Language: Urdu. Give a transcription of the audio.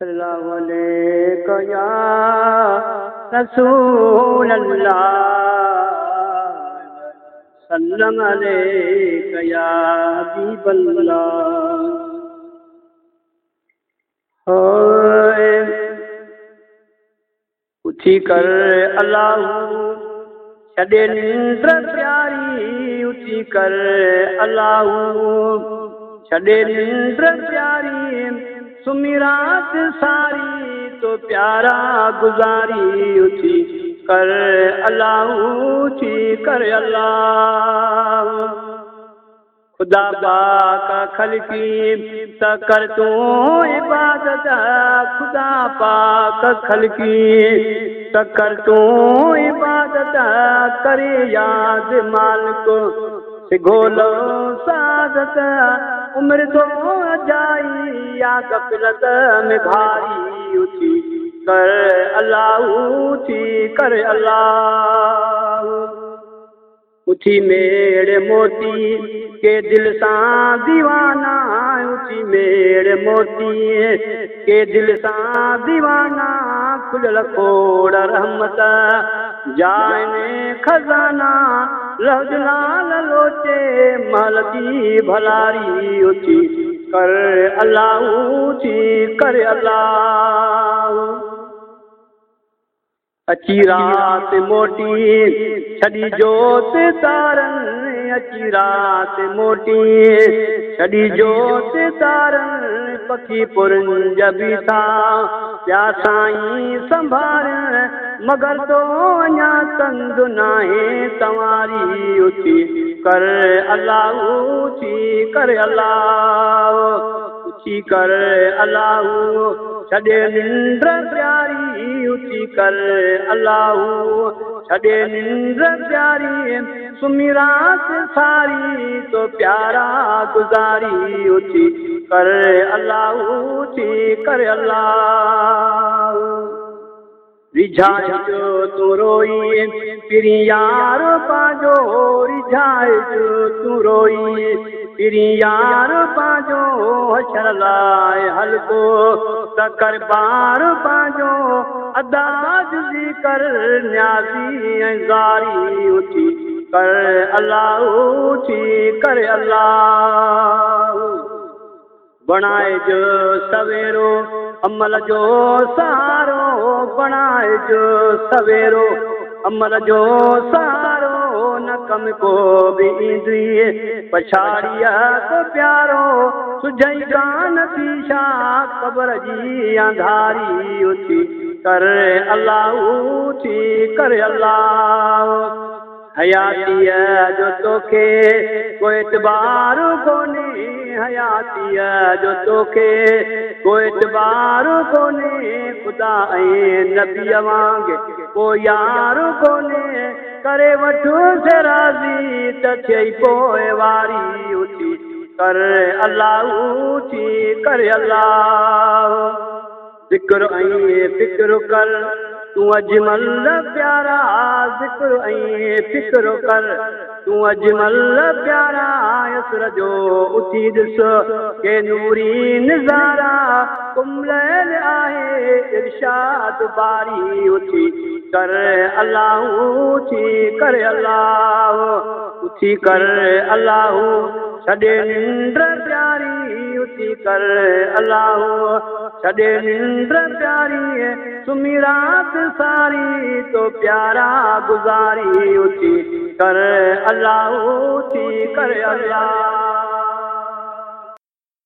صلی اللہ علیہ یا رسول اللہ سلم علیہ یا حبیب اللہ۔ ہوئے اٹھی کر اللہ چھڑے نندر پیاری، اٹھی کر اللہ چھڑے نندر پیاری۔ سمی رات ساری تو پیارا گزاری اٹھی۔ کر اللہ اٹھی کر اللہ۔ خدا پاک خلقی تکر تو عبادت، خدا پاک خلقی تکر تو عبادت۔ کرے یاد مالک سگولو سعادت عمر تو جائی، یا غفلت میں بھاری اٹھی کر اللہ اٹھی کر اللہ۔ اٹھی میرے موتی کے دل سان دیوانہ اٹھی میرے موتی کے دل سان دیوانہ، کھل کھوڑ رحمت جائنے خزانہ۔ لفظ لال لوچے مالتی بھلاری اچھی کر اللہ، اچھی کر اللہ۔ اچھی رات موٹی، چھڑی جوت تارن اچھی رات موٹی۔ چھڑی جوت تارن پکی پرنج بھی تھا پیاسائیں سنبھارن مگر تو اñا تند ناہے تمہاری اٹھی کر اللہ اٹھی کر اللہ اٹھی کر اللہ چھڑے نندر پیاری اٹھی کر اللہ چھڑے نندر پیاری سمی رات ساری، تو پیارا گزاری اچھی کر اللہ اچھی کر اللہ۔ رجھائے جو تو روئی پھری یار پاجو رجھائے جو تو روئی پھری یار پاجو حشر لائے حل کو تکر بار پاجو اداج ذکر نیازی زاری اٹھی کر اللہ اٹھی کر اللہ جو سویرو عمل جو سہارو بنائے جو سویرو عمل جو سہارو نہ کو بھی ایندی پچھاڑی تو پیارو سجائی گان پیشا قبر جی اندھاری اٹھی کر حیاتی ہے جو توکے کوئی اعتبار کونے حیاتی ہے جو توکے کوئی اعتبار کونے خدا اے نبی وانگے کوئی یار کونے کرے وٹھو سے راضی تچھئی پوئے واری اٹھی کر اللہ اٹھی کر اللہ۔ ذکر اے فکر کر۔ تو اجمل پیارا ذکر اے فکر کر۔ تو اجمل پیارا یسر جو اٹھی دس کے نوری نظارہ۔ کم لیل آئے ارشاد باری اٹھی کر اللہ اٹھی کر اللہ۔ اٹھی کر اللہ چھڑے نندر پیاری کر اللہ چھڑے نندر پیاری سمی رات ساری تو پیارا گزاری اچھی کر اللہ اٹھی کر اللہ۔